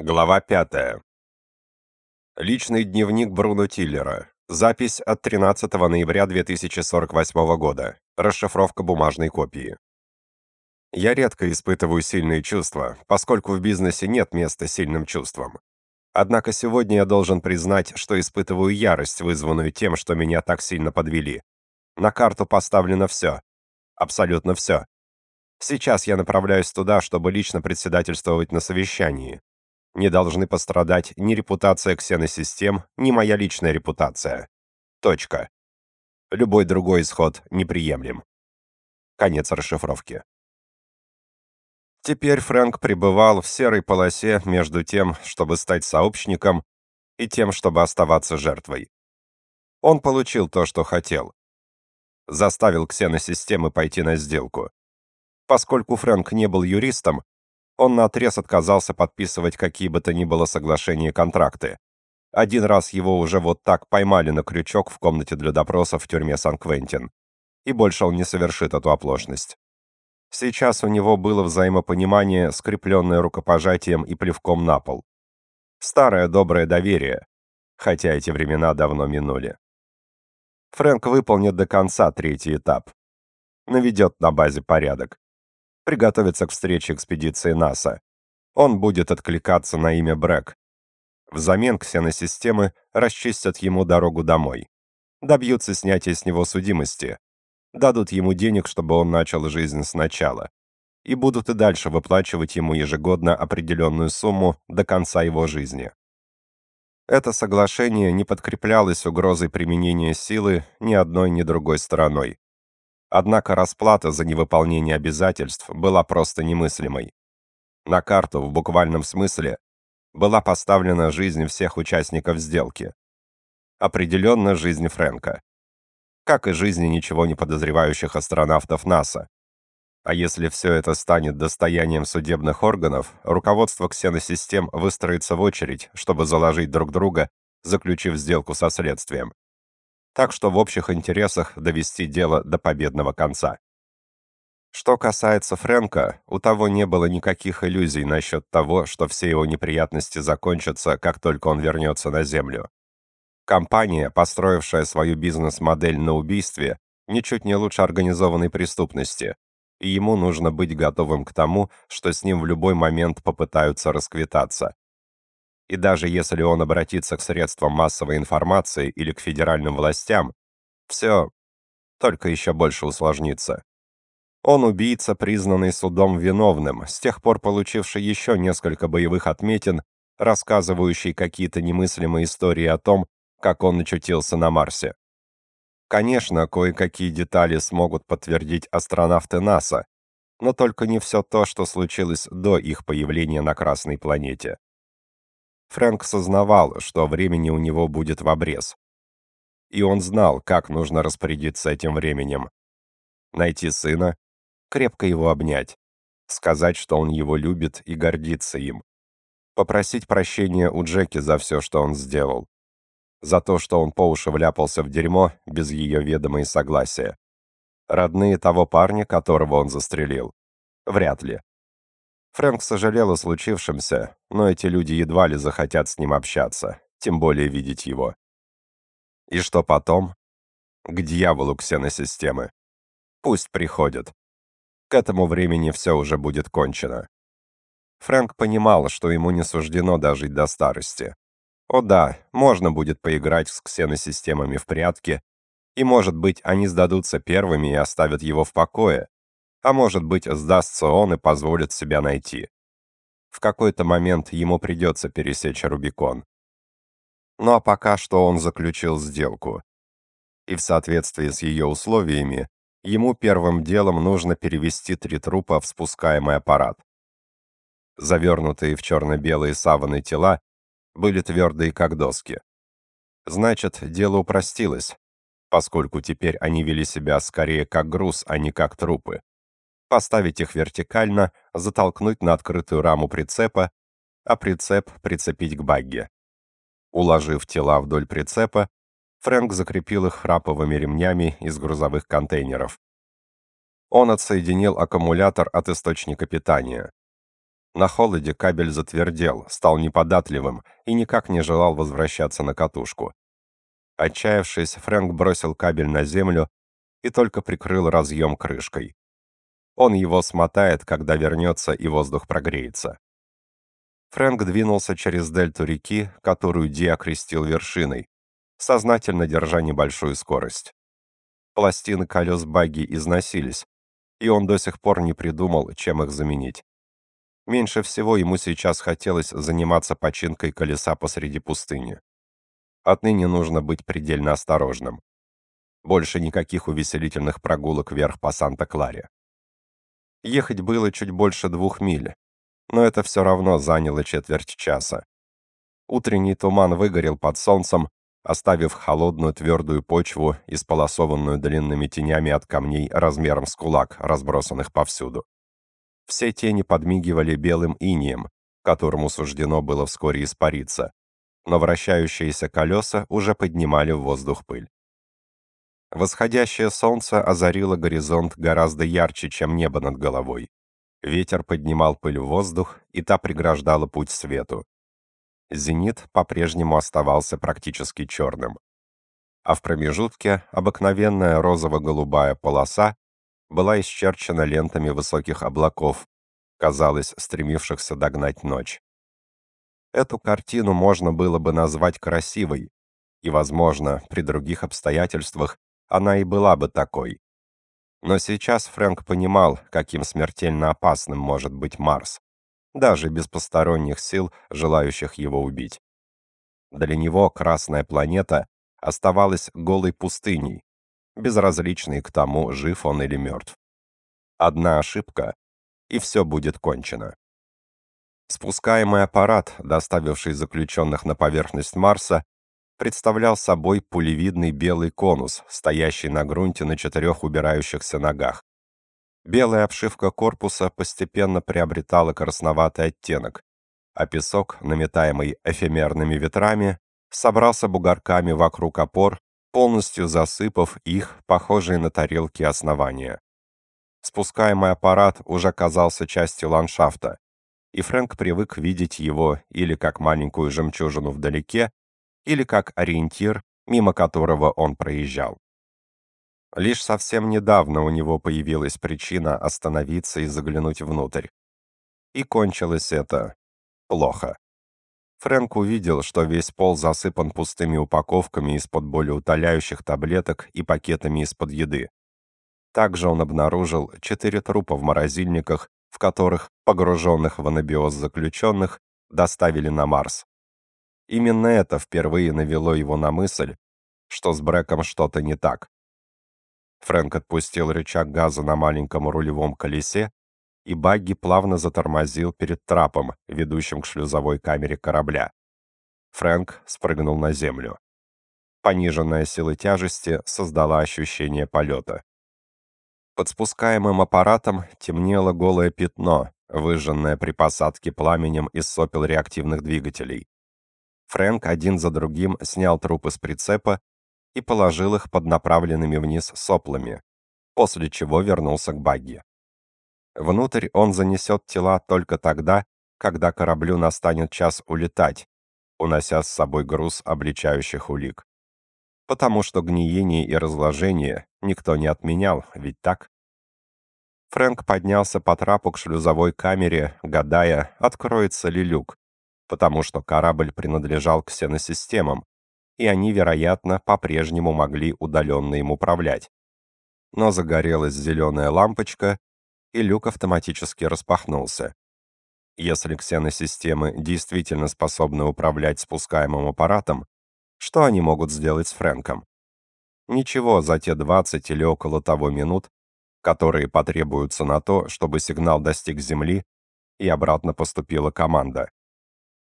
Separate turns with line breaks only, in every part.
Глава 5. Личный дневник Бруно Тиллера. Запись от 13 ноября 2048 года. Расшифровка бумажной копии. Я редко испытываю сильные чувства, поскольку в бизнесе нет места сильным чувствам. Однако сегодня я должен признать, что испытываю ярость, вызванную тем, что меня так сильно подвели. На карту поставлено все. Абсолютно все. Сейчас я направляюсь туда, чтобы лично председательствовать на совещании. Не должны пострадать ни репутация ксеносистем, ни моя личная репутация. Точка. Любой другой исход неприемлем. Конец расшифровки. Теперь Фрэнк пребывал в серой полосе между тем, чтобы стать сообщником, и тем, чтобы оставаться жертвой. Он получил то, что хотел. Заставил ксеносистемы пойти на сделку. Поскольку Фрэнк не был юристом, он наотрез отказался подписывать какие бы то ни было соглашения и контракты. Один раз его уже вот так поймали на крючок в комнате для допросов в тюрьме Сан-Квентин. И больше он не совершит эту оплошность. Сейчас у него было взаимопонимание, скрепленное рукопожатием и плевком на пол. Старое доброе доверие, хотя эти времена давно минули. Фрэнк выполнит до конца третий этап. Наведет на базе порядок приготовиться к встрече экспедиции НАСА. Он будет откликаться на имя Брэк. Взамен ксеносистемы расчистят ему дорогу домой. Добьются снятия с него судимости. Дадут ему денег, чтобы он начал жизнь сначала. И будут и дальше выплачивать ему ежегодно определенную сумму до конца его жизни. Это соглашение не подкреплялось угрозой применения силы ни одной, ни другой стороной. Однако расплата за невыполнение обязательств была просто немыслимой. На карту, в буквальном смысле, была поставлена жизнь всех участников сделки. Определенно жизнь Фрэнка. Как и жизни ничего не подозревающих астронавтов НАСА. А если все это станет достоянием судебных органов, руководство ксеносистем выстроится в очередь, чтобы заложить друг друга, заключив сделку со следствием так что в общих интересах довести дело до победного конца. Что касается Фрэнка, у того не было никаких иллюзий насчет того, что все его неприятности закончатся, как только он вернется на Землю. Компания, построившая свою бизнес-модель на убийстве, ничуть не лучше организованной преступности, и ему нужно быть готовым к тому, что с ним в любой момент попытаются расквитаться. И даже если он обратится к средствам массовой информации или к федеральным властям, все только еще больше усложнится. Он убийца, признанный судом виновным, с тех пор получивший еще несколько боевых отметин, рассказывающий какие-то немыслимые истории о том, как он очутился на Марсе. Конечно, кое-какие детали смогут подтвердить астронавты НАСА, но только не все то, что случилось до их появления на Красной планете. Фрэнк сознавал, что времени у него будет в обрез. И он знал, как нужно распорядиться этим временем. Найти сына, крепко его обнять, сказать, что он его любит и гордится им. Попросить прощения у Джеки за все, что он сделал. За то, что он по уши вляпался в дерьмо без ее ведома и согласия. Родные того парня, которого он застрелил? Вряд ли. Фрэнк сожалел о случившемся, но эти люди едва ли захотят с ним общаться, тем более видеть его. И что потом? К дьяволу ксеносистемы. Пусть приходят. К этому времени все уже будет кончено. Фрэнк понимал, что ему не суждено дожить до старости. О да, можно будет поиграть с ксеносистемами в прятки, и, может быть, они сдадутся первыми и оставят его в покое, а может быть, сдастся он и позволит себя найти. В какой-то момент ему придется пересечь Рубикон. Ну а пока что он заключил сделку. И в соответствии с ее условиями, ему первым делом нужно перевести три трупа в спускаемый аппарат. Завернутые в черно-белые саваны тела были твердые, как доски. Значит, дело упростилось, поскольку теперь они вели себя скорее как груз, а не как трупы поставить их вертикально, затолкнуть на открытую раму прицепа, а прицеп прицепить к багге. Уложив тела вдоль прицепа, Фрэнк закрепил их храповыми ремнями из грузовых контейнеров. Он отсоединил аккумулятор от источника питания. На холоде кабель затвердел, стал неподатливым и никак не желал возвращаться на катушку. Отчаявшись, Фрэнк бросил кабель на землю и только прикрыл разъем крышкой. Он его смотает, когда вернется и воздух прогреется. Фрэнк двинулся через дельту реки, которую Ди окрестил вершиной, сознательно держа небольшую скорость. Пластины колес багги износились, и он до сих пор не придумал, чем их заменить. Меньше всего ему сейчас хотелось заниматься починкой колеса посреди пустыни. Отныне нужно быть предельно осторожным. Больше никаких увеселительных прогулок вверх по Санта-Кларе. Ехать было чуть больше двух миль, но это все равно заняло четверть часа. Утренний туман выгорел под солнцем, оставив холодную твердую почву, исполосованную длинными тенями от камней размером с кулак, разбросанных повсюду. Все тени подмигивали белым инием, которому суждено было вскоре испариться, но вращающиеся колеса уже поднимали в воздух пыль. Восходящее солнце озарило горизонт гораздо ярче, чем небо над головой. Ветер поднимал пыль в воздух, и та преграждала путь свету. Зенит по-прежнему оставался практически черным. А в промежутке обыкновенная розово-голубая полоса была исчерчена лентами высоких облаков, казалось, стремившихся догнать ночь. Эту картину можно было бы назвать красивой, и, возможно, при других обстоятельствах она и была бы такой. Но сейчас Фрэнк понимал, каким смертельно опасным может быть Марс даже без посторонних сил, желающих его убить. Для него Красная планета оставалась голой пустыней, безразличной к тому, жив он или мертв. Одна ошибка, и все будет кончено. Спускаемый аппарат, доставивший заключенных на поверхность Марса, представлял собой пулевидный белый конус, стоящий на грунте на четырех убирающихся ногах. Белая обшивка корпуса постепенно приобретала красноватый оттенок, а песок, наметаемый эфемерными ветрами, собрался бугорками вокруг опор, полностью засыпав их, похожие на тарелки основания. Спускаемый аппарат уже казался частью ландшафта, и Фрэнк привык видеть его или как маленькую жемчужину вдалеке, или как ориентир, мимо которого он проезжал. Лишь совсем недавно у него появилась причина остановиться и заглянуть внутрь. И кончилось это плохо. Фрэнк увидел, что весь пол засыпан пустыми упаковками из-под болеутоляющих таблеток и пакетами из-под еды. Также он обнаружил четыре трупа в морозильниках, в которых погруженных в анабиоз заключенных доставили на Марс. Именно это впервые навело его на мысль, что с Брэком что-то не так. Фрэнк отпустил рычаг газа на маленьком рулевом колесе, и багги плавно затормозил перед трапом, ведущим к шлюзовой камере корабля. Фрэнк спрыгнул на землю. Пониженная сила тяжести создала ощущение полета. Под спускаемым аппаратом темнело голое пятно, выжженное при посадке пламенем из сопел реактивных двигателей. Фрэнк один за другим снял трупы с прицепа и положил их под направленными вниз соплами, после чего вернулся к багги. Внутрь он занесет тела только тогда, когда кораблю настанет час улетать, унося с собой груз обличающих улик. Потому что гниение и разложение никто не отменял, ведь так? Фрэнк поднялся по трапу к шлюзовой камере, гадая, откроется ли люк, потому что корабль принадлежал к ксеносистемам, и они, вероятно, по-прежнему могли удаленно им управлять. Но загорелась зеленая лампочка, и люк автоматически распахнулся. Если ксеносистемы действительно способны управлять спускаемым аппаратом, что они могут сделать с Фрэнком? Ничего за те 20 или около того минут, которые потребуются на то, чтобы сигнал достиг Земли и обратно поступила команда.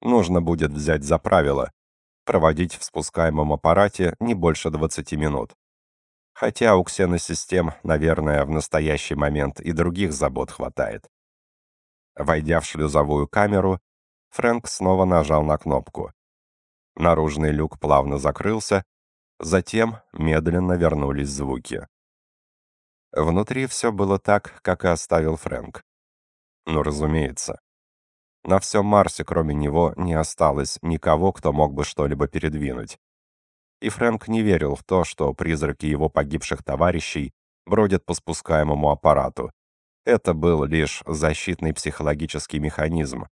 Нужно будет взять за правило, проводить в спускаемом аппарате не больше 20 минут. Хотя у ксеносистем, наверное, в настоящий момент и других забот хватает. Войдя в шлюзовую камеру, Фрэнк снова нажал на кнопку. Наружный люк плавно закрылся, затем медленно вернулись звуки. Внутри все было так, как и оставил Фрэнк. Ну, разумеется. На всем Марсе, кроме него, не осталось никого, кто мог бы что-либо передвинуть. И Фрэнк не верил в то, что призраки его погибших товарищей бродят по спускаемому аппарату. Это был лишь защитный психологический механизм,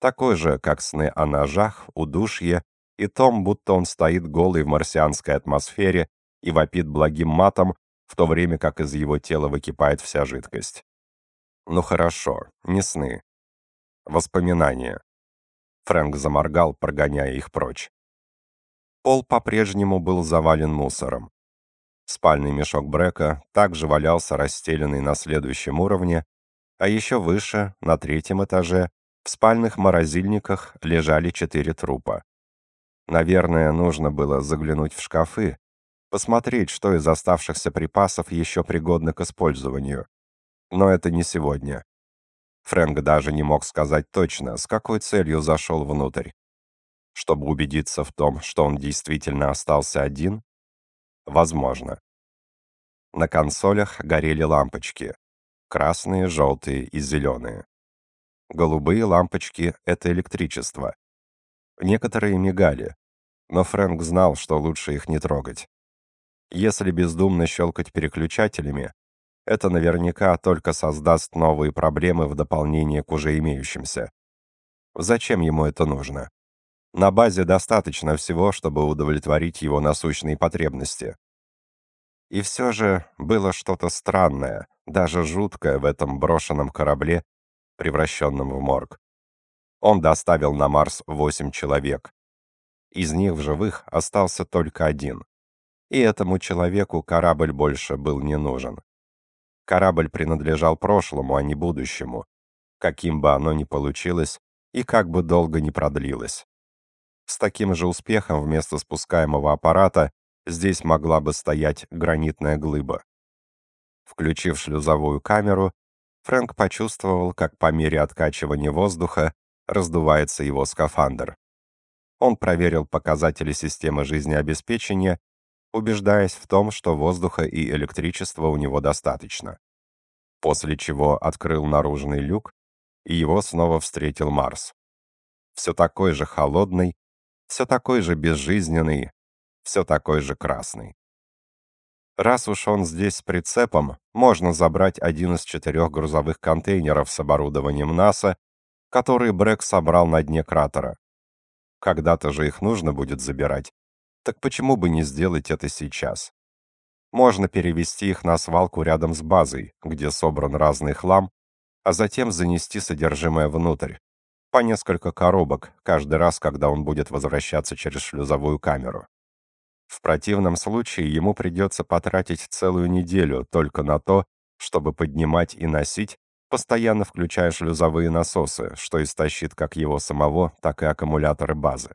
такой же, как сны о ножах, удушье и том, будто он стоит голый в марсианской атмосфере и вопит благим матом, в то время как из его тела выкипает вся жидкость. Ну хорошо, не сны. Воспоминания. Фрэнк заморгал, прогоняя их прочь. Пол по-прежнему был завален мусором. Спальный мешок Брека также валялся расстеленный на следующем уровне, а еще выше, на третьем этаже, в спальных морозильниках лежали четыре трупа. Наверное, нужно было заглянуть в шкафы, посмотреть, что из оставшихся припасов еще пригодно к использованию. Но это не сегодня. Фрэнк даже не мог сказать точно, с какой целью зашел внутрь. Чтобы убедиться в том, что он действительно остался один? Возможно. На консолях горели лампочки. Красные, желтые и зеленые. Голубые лампочки — это электричество. Некоторые мигали, но Фрэнк знал, что лучше их не трогать. Если бездумно щелкать переключателями, это наверняка только создаст новые проблемы в дополнение к уже имеющимся. Зачем ему это нужно? На базе достаточно всего, чтобы удовлетворить его насущные потребности. И все же было что-то странное, даже жуткое в этом брошенном корабле, превращенном в морг. Он доставил на Марс восемь человек. Из них в живых остался только один. И этому человеку корабль больше был не нужен. Корабль принадлежал прошлому, а не будущему, каким бы оно ни получилось и как бы долго ни продлилось. С таким же успехом вместо спускаемого аппарата здесь могла бы стоять гранитная глыба. Включив шлюзовую камеру, Фрэнк почувствовал, как по мере откачивания воздуха раздувается его скафандр. Он проверил показатели системы жизнеобеспечения убеждаясь в том, что воздуха и электричества у него достаточно. После чего открыл наружный люк, и его снова встретил Марс. Все такой же холодный, все такой же безжизненный, все такой же красный. Раз уж он здесь с прицепом, можно забрать один из четырех грузовых контейнеров с оборудованием НАСА, которые Брэк собрал на дне кратера. Когда-то же их нужно будет забирать, так почему бы не сделать это сейчас? Можно перевести их на свалку рядом с базой, где собран разный хлам, а затем занести содержимое внутрь. По несколько коробок, каждый раз, когда он будет возвращаться через шлюзовую камеру. В противном случае ему придется потратить целую неделю только на то, чтобы поднимать и носить, постоянно включая шлюзовые насосы, что истощит как его самого, так и аккумуляторы базы.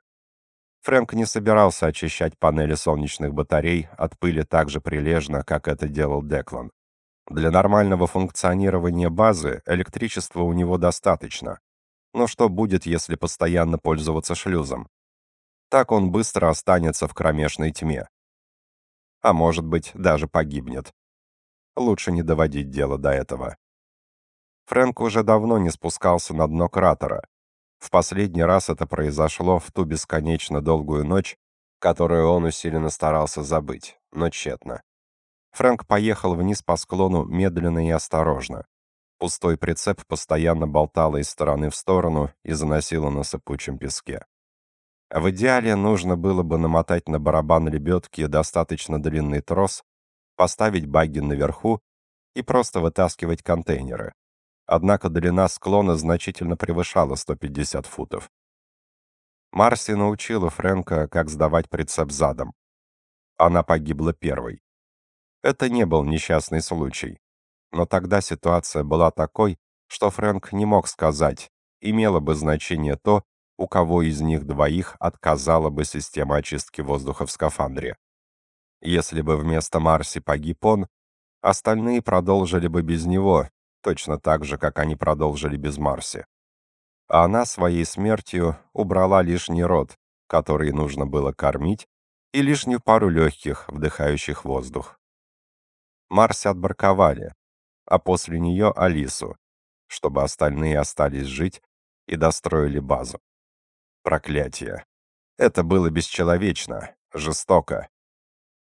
Фрэнк не собирался очищать панели солнечных батарей от пыли так же прилежно, как это делал Деклан. Для нормального функционирования базы электричества у него достаточно. Но что будет, если постоянно пользоваться шлюзом? Так он быстро останется в кромешной тьме. А может быть, даже погибнет. Лучше не доводить дело до этого. Фрэнк уже давно не спускался на дно кратера, в последний раз это произошло в ту бесконечно долгую ночь, которую он усиленно старался забыть, но тщетно. Фрэнк поехал вниз по склону медленно и осторожно. Пустой прицеп постоянно болтало из стороны в сторону и заносило на сыпучем песке. В идеале нужно было бы намотать на барабан лебедки достаточно длинный трос, поставить багги наверху и просто вытаскивать контейнеры однако длина склона значительно превышала 150 футов. Марси научила Фрэнка, как сдавать прицеп задом. Она погибла первой. Это не был несчастный случай. Но тогда ситуация была такой, что Фрэнк не мог сказать, имело бы значение то, у кого из них двоих отказала бы система очистки воздуха в скафандре. Если бы вместо Марси погиб он, остальные продолжили бы без него, точно так же, как они продолжили без Марси. А она своей смертью убрала лишний род, который нужно было кормить, и лишнюю пару легких, вдыхающих воздух. Марси отбраковали, а после нее Алису, чтобы остальные остались жить и достроили базу. Проклятие. Это было бесчеловечно, жестоко.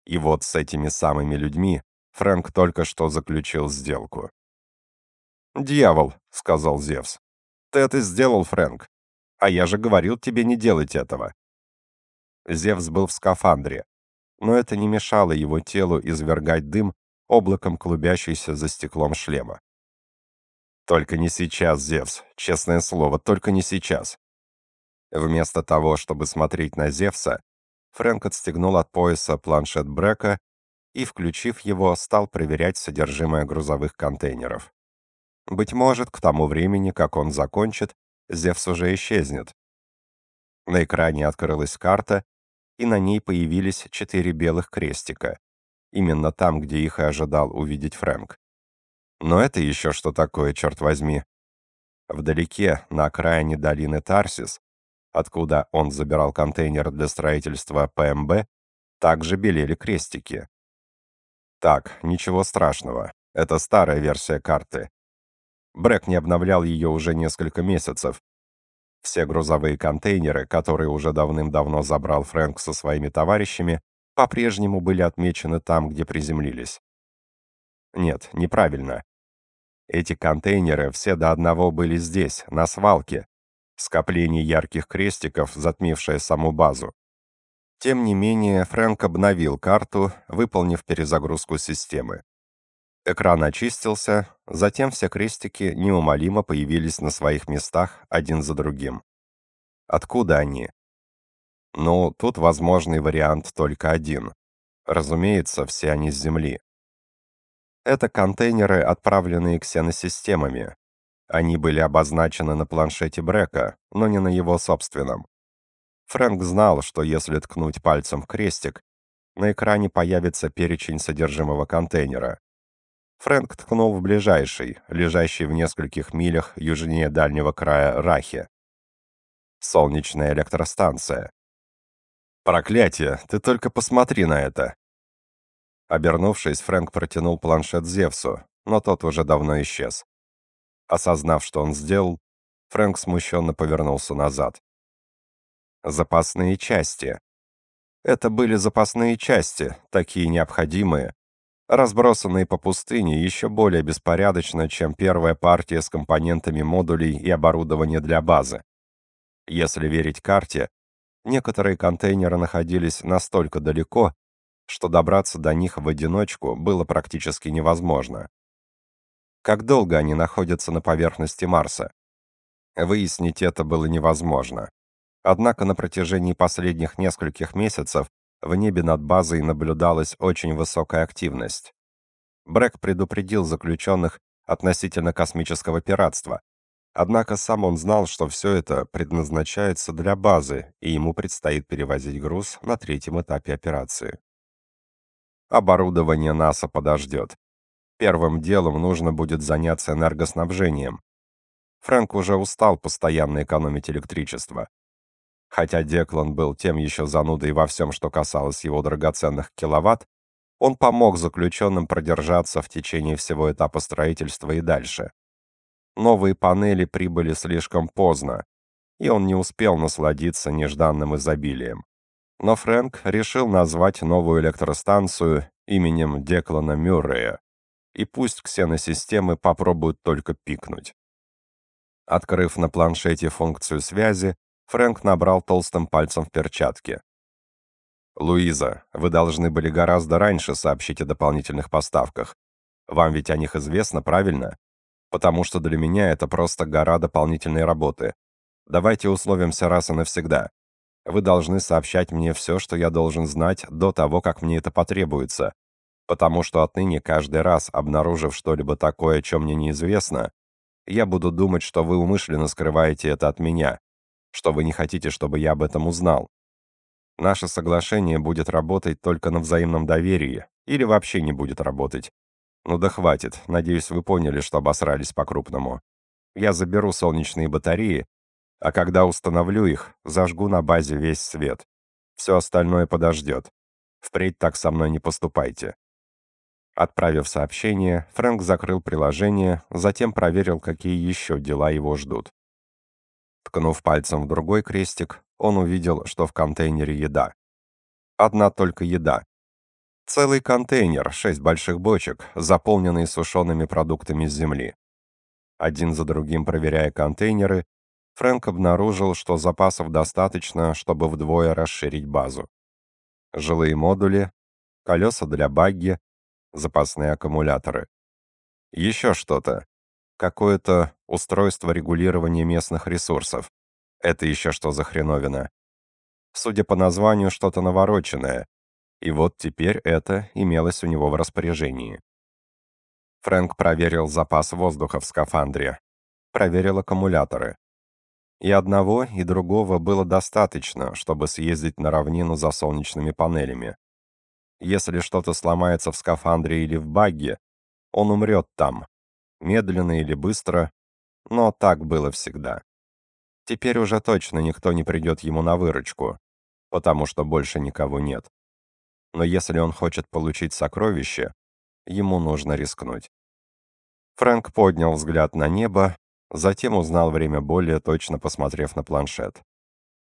И вот с этими самыми людьми Фрэнк только что заключил сделку. «Дьявол», — сказал Зевс. «Ты это сделал, Фрэнк. А я же говорил тебе не делать этого». Зевс был в скафандре, но это не мешало его телу извергать дым облаком клубящийся за стеклом шлема. «Только не сейчас, Зевс, честное слово, только не сейчас». Вместо того, чтобы смотреть на Зевса, Фрэнк отстегнул от пояса планшет Брека и, включив его, стал проверять содержимое грузовых контейнеров. Быть может, к тому времени, как он закончит, Зевс уже исчезнет. На экране открылась карта, и на ней появились четыре белых крестика. Именно там, где их и ожидал увидеть Фрэнк. Но это еще что такое, черт возьми? Вдалеке, на окраине долины Тарсис, откуда он забирал контейнер для строительства ПМБ, также белели крестики. Так, ничего страшного. Это старая версия карты. Брэк не обновлял ее уже несколько месяцев. Все грузовые контейнеры, которые уже давным-давно забрал Фрэнк со своими товарищами, по-прежнему были отмечены там, где приземлились. Нет, неправильно. Эти контейнеры все до одного были здесь, на свалке. Скопление ярких крестиков, затмившее саму базу. Тем не менее, Фрэнк обновил карту, выполнив перезагрузку системы. Экран очистился, затем все крестики неумолимо появились на своих местах один за другим. Откуда они? Ну, тут возможный вариант только один. Разумеется, все они с Земли. Это контейнеры, отправленные ксеносистемами. Они были обозначены на планшете Брека, но не на его собственном. Фрэнк знал, что если ткнуть пальцем в крестик, на экране появится перечень содержимого контейнера. Фрэнк ткнул в ближайший, лежащий в нескольких милях южнее дальнего края Рахи. Солнечная электростанция. «Проклятие! Ты только посмотри на это!» Обернувшись, Фрэнк протянул планшет Зевсу, но тот уже давно исчез. Осознав, что он сделал, Фрэнк смущенно повернулся назад. Запасные части. Это были запасные части, такие необходимые, разбросанные по пустыне еще более беспорядочно, чем первая партия с компонентами модулей и оборудования для базы. Если верить карте, некоторые контейнеры находились настолько далеко, что добраться до них в одиночку было практически невозможно. Как долго они находятся на поверхности Марса? Выяснить это было невозможно. Однако на протяжении последних нескольких месяцев в небе над базой наблюдалась очень высокая активность. Брэк предупредил заключенных относительно космического пиратства. Однако сам он знал, что все это предназначается для базы, и ему предстоит перевозить груз на третьем этапе операции. Оборудование НАСА подождет. Первым делом нужно будет заняться энергоснабжением. Фрэнк уже устал постоянно экономить электричество. Хотя Деклан был тем еще занудой во всем, что касалось его драгоценных киловатт, он помог заключенным продержаться в течение всего этапа строительства и дальше. Новые панели прибыли слишком поздно, и он не успел насладиться нежданным изобилием. Но Фрэнк решил назвать новую электростанцию именем Деклана Мюррея, и пусть ксеносистемы попробуют только пикнуть. Открыв на планшете функцию связи, Фрэнк набрал толстым пальцем в перчатке. «Луиза, вы должны были гораздо раньше сообщить о дополнительных поставках. Вам ведь о них известно, правильно? Потому что для меня это просто гора дополнительной работы. Давайте условимся раз и навсегда. Вы должны сообщать мне все, что я должен знать до того, как мне это потребуется. Потому что отныне каждый раз, обнаружив что-либо такое, чем мне неизвестно, я буду думать, что вы умышленно скрываете это от меня, что вы не хотите, чтобы я об этом узнал. Наше соглашение будет работать только на взаимном доверии или вообще не будет работать. Ну да хватит, надеюсь, вы поняли, что обосрались по-крупному. Я заберу солнечные батареи, а когда установлю их, зажгу на базе весь свет. Все остальное подождет. Впредь так со мной не поступайте. Отправив сообщение, Фрэнк закрыл приложение, затем проверил, какие еще дела его ждут. Ткнув пальцем в другой крестик, он увидел, что в контейнере еда. Одна только еда. Целый контейнер, шесть больших бочек, заполненные сушеными продуктами с земли. Один за другим проверяя контейнеры, Фрэнк обнаружил, что запасов достаточно, чтобы вдвое расширить базу. Жилые модули, колеса для багги, запасные аккумуляторы. Еще что-то. Какое-то устройство регулирования местных ресурсов. Это еще что за хреновина? Судя по названию, что-то навороченное. И вот теперь это имелось у него в распоряжении. Фрэнк проверил запас воздуха в скафандре. Проверил аккумуляторы. И одного, и другого было достаточно, чтобы съездить на равнину за солнечными панелями. Если что-то сломается в скафандре или в багге, он умрет там. Медленно или быстро, но так было всегда. Теперь уже точно никто не придет ему на выручку, потому что больше никого нет. Но если он хочет получить сокровище, ему нужно рискнуть. Фрэнк поднял взгляд на небо Затем узнал время более точно, посмотрев на планшет.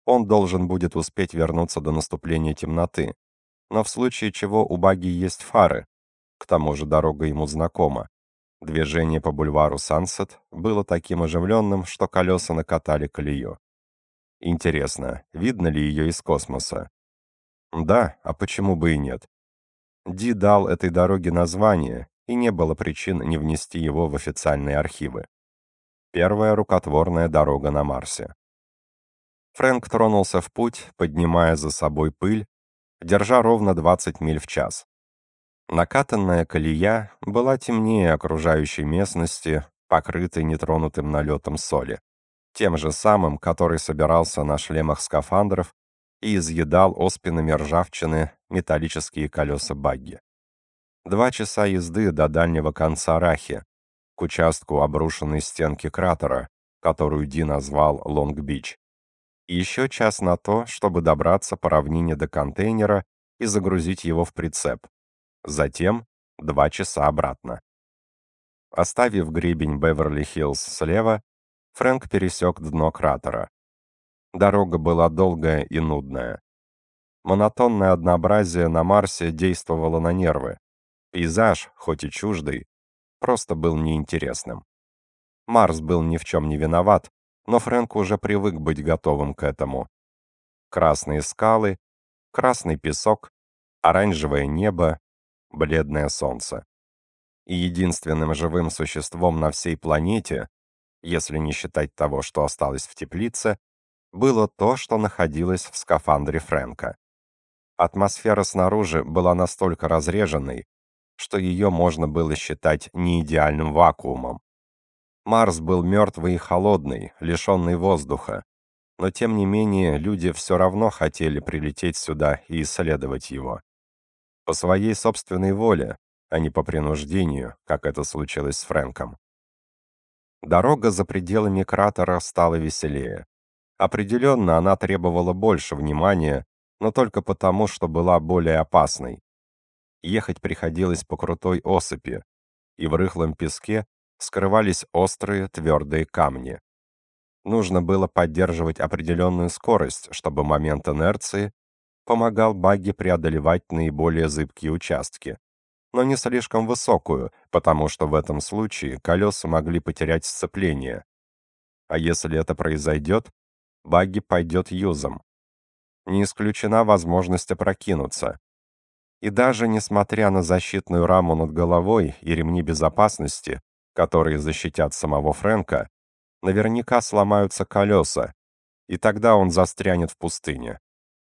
Он должен будет успеть вернуться до наступления темноты, но в случае чего у Баги есть фары. К тому же дорога ему знакома. Движение по бульвару Сансет было таким оживленным, что колеса накатали колею. Интересно, видно ли ее из космоса? Да, а почему бы и нет? Ди дал этой дороге название, и не было причин не внести его в официальные архивы. Первая рукотворная дорога на Марсе. Фрэнк тронулся в путь, поднимая за собой пыль, держа ровно 20 миль в час. Накатанная колея была темнее окружающей местности, покрытой нетронутым налетом соли, тем же самым, который собирался на шлемах скафандров и изъедал оспинами ржавчины металлические колеса багги. Два часа езды до дальнего конца Рахи, к участку обрушенной стенки кратера, которую Ди назвал Лонг-Бич. Еще час на то, чтобы добраться по равнине до контейнера и загрузить его в прицеп. Затем два часа обратно. Оставив гребень Беверли-Хиллз слева, Фрэнк пересек дно кратера. Дорога была долгая и нудная. Монотонное однообразие на Марсе действовало на нервы. Пейзаж, хоть и чуждый, просто был неинтересным. Марс был ни в чем не виноват, но Фрэнк уже привык быть готовым к этому. Красные скалы, красный песок, оранжевое небо, бледное солнце. И единственным живым существом на всей планете, если не считать того, что осталось в теплице, было то, что находилось в скафандре Фрэнка. Атмосфера снаружи была настолько разреженной, что ее можно было считать неидеальным вакуумом. Марс был мертвый и холодный, лишенный воздуха, но тем не менее люди все равно хотели прилететь сюда и исследовать его. По своей собственной воле, а не по принуждению, как это случилось с Фрэнком. Дорога за пределами кратера стала веселее. Определенно, она требовала больше внимания, но только потому, что была более опасной. Ехать приходилось по крутой осыпи, и в рыхлом песке скрывались острые твердые камни. Нужно было поддерживать определенную скорость, чтобы момент инерции помогал багги преодолевать наиболее зыбкие участки, но не слишком высокую, потому что в этом случае колеса могли потерять сцепление. А если это произойдет, багги пойдет юзом. Не исключена возможность опрокинуться, и даже несмотря на защитную раму над головой и ремни безопасности, которые защитят самого Фрэнка, наверняка сломаются колеса, и тогда он застрянет в пустыне.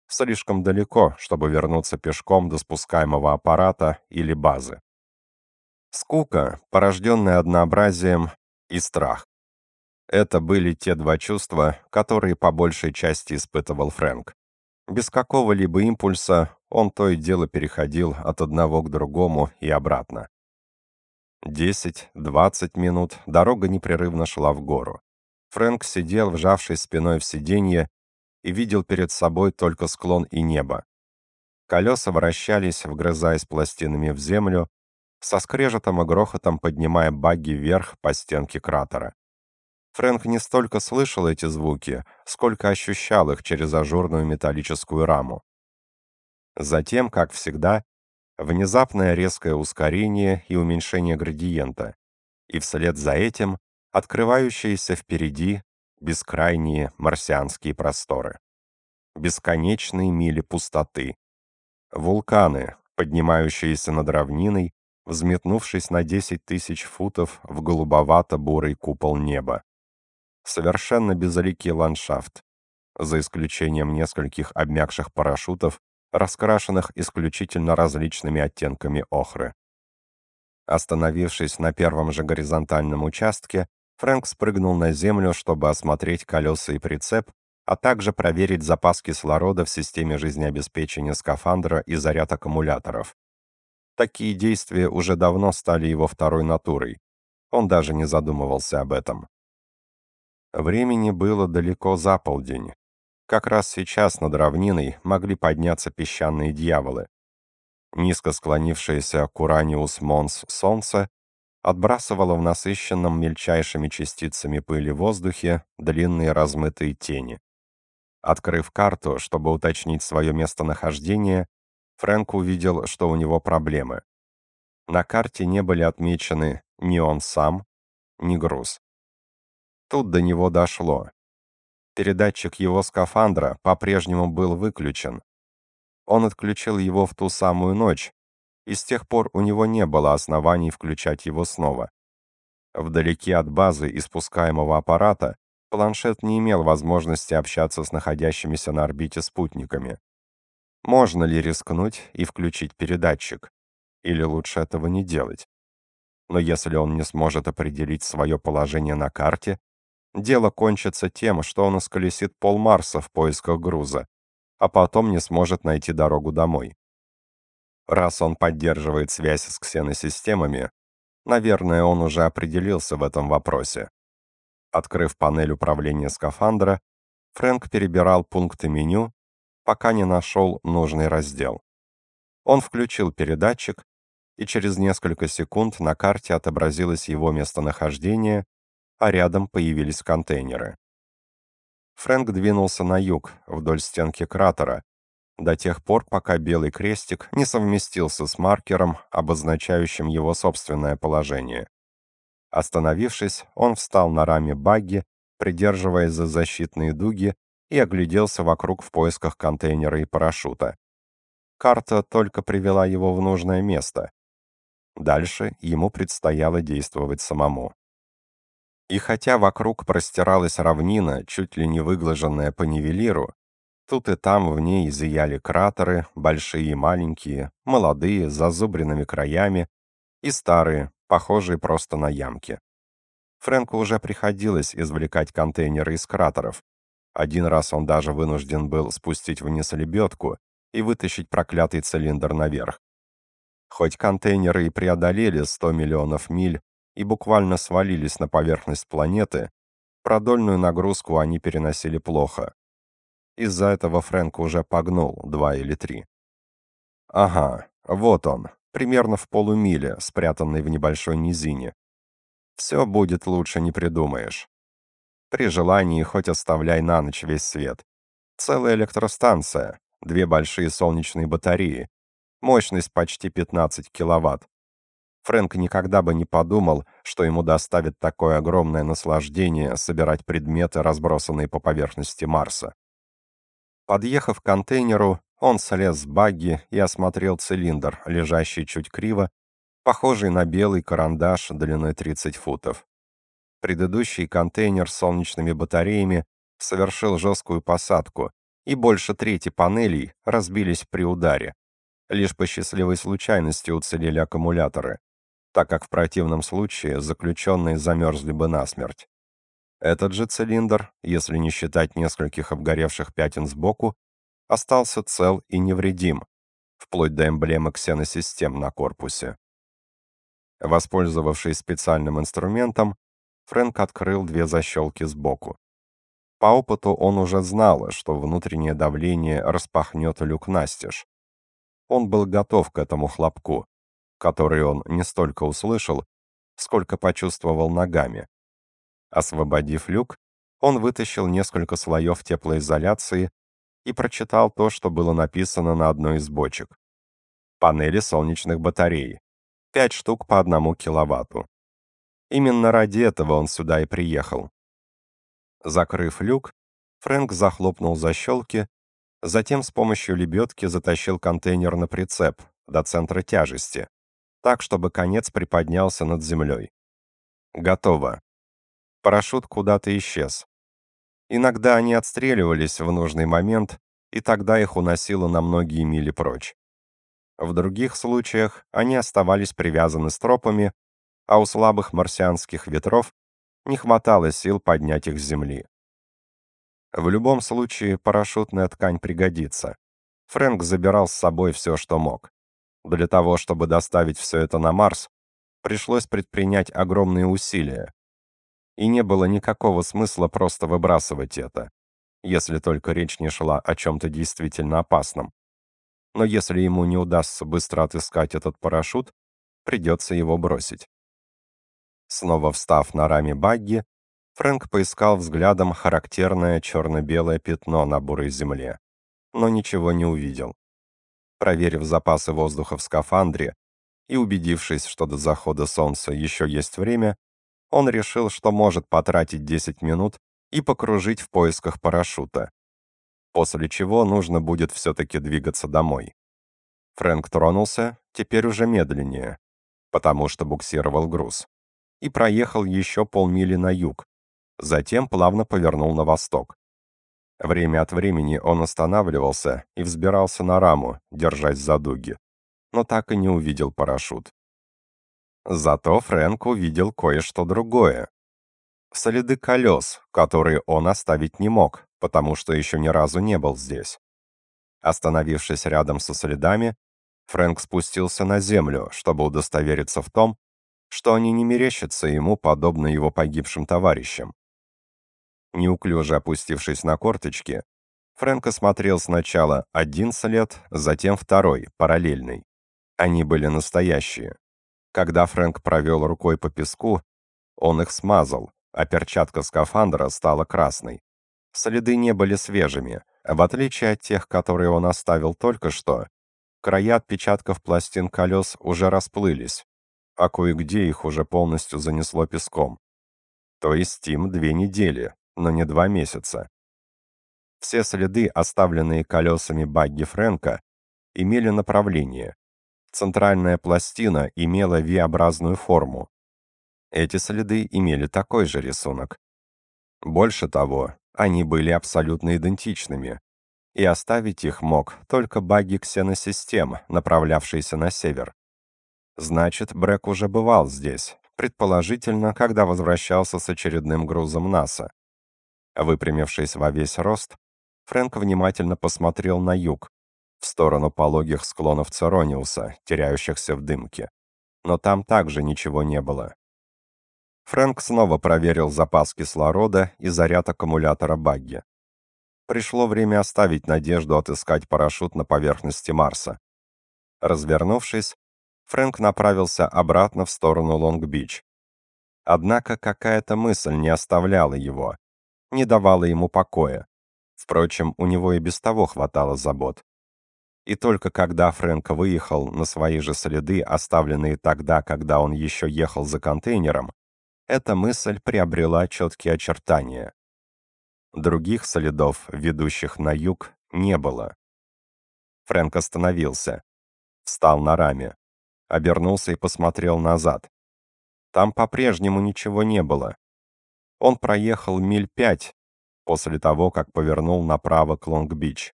Слишком далеко, чтобы вернуться пешком до спускаемого аппарата или базы. Скука, порожденная однообразием, и страх. Это были те два чувства, которые по большей части испытывал Фрэнк. Без какого-либо импульса он то и дело переходил от одного к другому и обратно. Десять-двадцать минут дорога непрерывно шла в гору. Фрэнк сидел, вжавшись спиной в сиденье, и видел перед собой только склон и небо. Колеса вращались, вгрызаясь пластинами в землю, со скрежетом и грохотом поднимая багги вверх по стенке кратера. Фрэнк не столько слышал эти звуки, сколько ощущал их через ажурную металлическую раму. Затем, как всегда, внезапное резкое ускорение и уменьшение градиента, и вслед за этим открывающиеся впереди бескрайние марсианские просторы. Бесконечные мили пустоты. Вулканы, поднимающиеся над равниной, взметнувшись на 10 тысяч футов в голубовато-бурый купол неба. Совершенно безликий ландшафт, за исключением нескольких обмякших парашютов, раскрашенных исключительно различными оттенками охры. Остановившись на первом же горизонтальном участке, Фрэнк спрыгнул на землю, чтобы осмотреть колеса и прицеп, а также проверить запас кислорода в системе жизнеобеспечения скафандра и заряд аккумуляторов. Такие действия уже давно стали его второй натурой. Он даже не задумывался об этом. Времени было далеко за полдень. Как раз сейчас над равниной могли подняться песчаные дьяволы. Низко склонившееся Кураниус Монс солнце отбрасывало в насыщенном мельчайшими частицами пыли воздухе длинные размытые тени. Открыв карту, чтобы уточнить свое местонахождение, Фрэнк увидел, что у него проблемы. На карте не были отмечены ни он сам, ни груз. Тут до него дошло. Передатчик его скафандра по-прежнему был выключен, он отключил его в ту самую ночь, и с тех пор у него не было оснований включать его снова. Вдалеке от базы и спускаемого аппарата планшет не имел возможности общаться с находящимися на орбите спутниками. Можно ли рискнуть и включить передатчик? Или лучше этого не делать? Но если он не сможет определить свое положение на карте, дело кончится тем, что он исколесит пол Марса в поисках груза, а потом не сможет найти дорогу домой. Раз он поддерживает связь с ксеносистемами, наверное, он уже определился в этом вопросе. Открыв панель управления скафандра, Фрэнк перебирал пункты меню, пока не нашел нужный раздел. Он включил передатчик, и через несколько секунд на карте отобразилось его местонахождение, а рядом появились контейнеры. Фрэнк двинулся на юг, вдоль стенки кратера, до тех пор, пока белый крестик не совместился с маркером, обозначающим его собственное положение. Остановившись, он встал на раме багги, придерживаясь за защитные дуги, и огляделся вокруг в поисках контейнера и парашюта. Карта только привела его в нужное место. Дальше ему предстояло действовать самому. И хотя вокруг простиралась равнина, чуть ли не выглаженная по нивелиру, тут и там в ней зияли кратеры, большие и маленькие, молодые, с зазубренными краями, и старые, похожие просто на ямки. Фрэнку уже приходилось извлекать контейнеры из кратеров. Один раз он даже вынужден был спустить вниз лебедку и вытащить проклятый цилиндр наверх. Хоть контейнеры и преодолели 100 миллионов миль, и буквально свалились на поверхность планеты, продольную нагрузку они переносили плохо. Из-за этого Фрэнк уже погнул два или три. Ага, вот он, примерно в полумиле, спрятанный в небольшой низине. Все будет лучше, не придумаешь. При желании хоть оставляй на ночь весь свет. Целая электростанция, две большие солнечные батареи, мощность почти 15 киловатт, Фрэнк никогда бы не подумал, что ему доставит такое огромное наслаждение собирать предметы, разбросанные по поверхности Марса. Подъехав к контейнеру, он слез с багги и осмотрел цилиндр, лежащий чуть криво, похожий на белый карандаш длиной 30 футов. Предыдущий контейнер с солнечными батареями совершил жесткую посадку, и больше трети панелей разбились при ударе. Лишь по счастливой случайности уцелели аккумуляторы так как в противном случае заключенные замерзли бы насмерть. Этот же цилиндр, если не считать нескольких обгоревших пятен сбоку, остался цел и невредим, вплоть до эмблемы ксеносистем на корпусе. Воспользовавшись специальным инструментом, Фрэнк открыл две защелки сбоку. По опыту он уже знал, что внутреннее давление распахнет люк настежь. Он был готов к этому хлопку, который он не столько услышал, сколько почувствовал ногами. Освободив люк, он вытащил несколько слоев теплоизоляции и прочитал то, что было написано на одной из бочек. Панели солнечных батарей. Пять штук по одному киловатту. Именно ради этого он сюда и приехал. Закрыв люк, Фрэнк захлопнул защелки, затем с помощью лебедки затащил контейнер на прицеп до центра тяжести, так, чтобы конец приподнялся над землей. Готово. Парашют куда-то исчез. Иногда они отстреливались в нужный момент, и тогда их уносило на многие мили прочь. В других случаях они оставались привязаны стропами, а у слабых марсианских ветров не хватало сил поднять их с земли. В любом случае, парашютная ткань пригодится. Фрэнк забирал с собой все, что мог. Для того, чтобы доставить все это на Марс, пришлось предпринять огромные усилия. И не было никакого смысла просто выбрасывать это, если только речь не шла о чем-то действительно опасном. Но если ему не удастся быстро отыскать этот парашют, придется его бросить. Снова встав на раме багги, Фрэнк поискал взглядом характерное черно-белое пятно на бурой земле, но ничего не увидел. Проверив запасы воздуха в скафандре и убедившись, что до захода солнца еще есть время, он решил, что может потратить 10 минут и покружить в поисках парашюта. После чего нужно будет все-таки двигаться домой. Фрэнк тронулся, теперь уже медленнее, потому что буксировал груз и проехал еще полмили на юг. Затем плавно повернул на восток. Время от времени он останавливался и взбирался на раму, держась за дуги, но так и не увидел парашют. Зато Фрэнк увидел кое-что другое. Следы колес, которые он оставить не мог, потому что еще ни разу не был здесь. Остановившись рядом со следами, Фрэнк спустился на землю, чтобы удостовериться в том, что они не мерещатся ему, подобно его погибшим товарищам. Неуклюже опустившись на корточки, Фрэнк осмотрел сначала один след, затем второй, параллельный. Они были настоящие. Когда Фрэнк провел рукой по песку, он их смазал, а перчатка скафандра стала красной. Следы не были свежими, в отличие от тех, которые он оставил только что. Края отпечатков пластин колес уже расплылись, а кое-где их уже полностью занесло песком. То есть им две недели, но не два месяца. Все следы, оставленные колесами багги Фрэнка, имели направление. Центральная пластина имела V-образную форму. Эти следы имели такой же рисунок. Больше того, они были абсолютно идентичными, и оставить их мог только багги ксеносистем, направлявшийся на север. Значит, Брэк уже бывал здесь, предположительно, когда возвращался с очередным грузом НАСА. Выпрямившись во весь рост, Фрэнк внимательно посмотрел на юг, в сторону пологих склонов Церониуса, теряющихся в дымке. Но там также ничего не было. Фрэнк снова проверил запас кислорода и заряд аккумулятора багги. Пришло время оставить надежду отыскать парашют на поверхности Марса. Развернувшись, Фрэнк направился обратно в сторону Лонг-Бич. Однако какая-то мысль не оставляла его, не давала ему покоя. Впрочем, у него и без того хватало забот. И только когда Фрэнк выехал на свои же следы, оставленные тогда, когда он еще ехал за контейнером, эта мысль приобрела четкие очертания. Других следов, ведущих на юг, не было. Фрэнк остановился, встал на раме обернулся и посмотрел назад. Там по-прежнему ничего не было. Он проехал миль пять после того, как повернул направо к Лонг-Бич,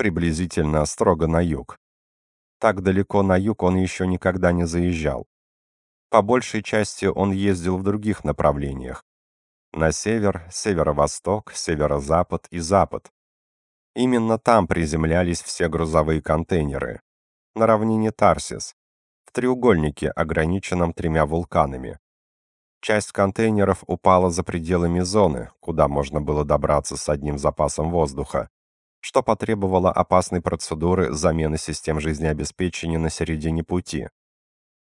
приблизительно строго на юг. Так далеко на юг он еще никогда не заезжал. По большей части он ездил в других направлениях. На север, северо-восток, северо-запад и запад. Именно там приземлялись все грузовые контейнеры. На равнине Тарсис, в треугольнике, ограниченном тремя вулканами. Часть контейнеров упала за пределами зоны, куда можно было добраться с одним запасом воздуха, что потребовало опасной процедуры замены систем жизнеобеспечения на середине пути.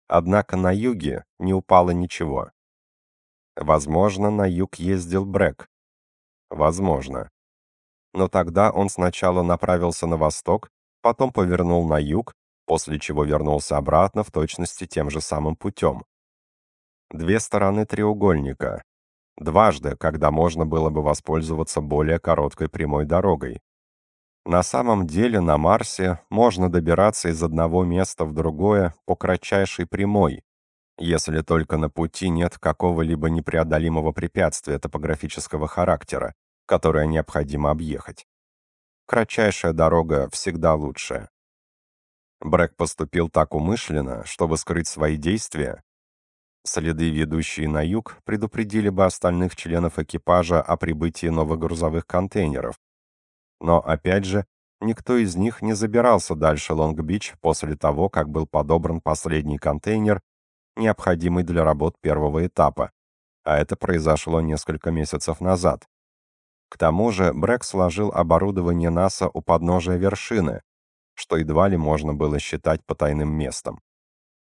Однако на юге не упало ничего. Возможно, на юг ездил Брэк. Возможно. Но тогда он сначала направился на восток, потом повернул на юг, после чего вернулся обратно в точности тем же самым путем. Две стороны треугольника. Дважды, когда можно было бы воспользоваться более короткой прямой дорогой. На самом деле на Марсе можно добираться из одного места в другое по кратчайшей прямой, если только на пути нет какого-либо непреодолимого препятствия топографического характера, которое необходимо объехать. Кратчайшая дорога всегда лучшая. Брэк поступил так умышленно, чтобы скрыть свои действия. Следы, ведущие на юг, предупредили бы остальных членов экипажа о прибытии новых грузовых контейнеров, но, опять же, никто из них не забирался дальше Лонг-Бич после того, как был подобран последний контейнер, необходимый для работ первого этапа, а это произошло несколько месяцев назад. К тому же Брэк сложил оборудование НАСА у подножия вершины, что едва ли можно было считать потайным местом.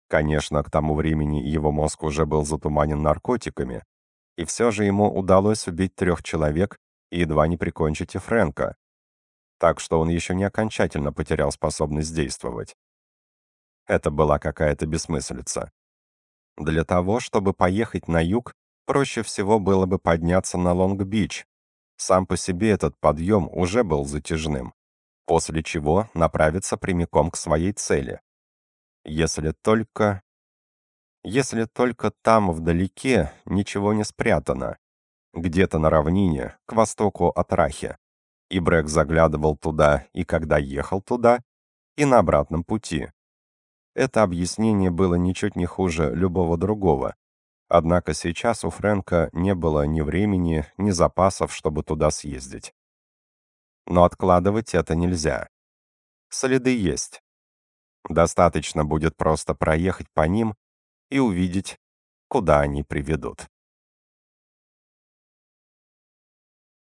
Конечно, к тому времени его мозг уже был затуманен наркотиками, и все же ему удалось убить трех человек и едва не прикончить и Фрэнка, так что он еще не окончательно потерял способность действовать. Это была какая-то бессмыслица. Для того, чтобы поехать на юг, проще всего было бы подняться на Лонг-Бич. Сам по себе этот подъем уже был затяжным, после чего направиться прямиком к своей цели. Если только... Если только там, вдалеке, ничего не спрятано. Где-то на равнине, к востоку от Рахи и Брэк заглядывал туда и когда ехал туда, и на обратном пути. Это объяснение было ничуть не хуже любого другого. Однако сейчас у Фрэнка не было ни времени, ни запасов, чтобы туда съездить. Но откладывать это нельзя. Следы есть. Достаточно будет просто проехать по ним и увидеть, куда они приведут.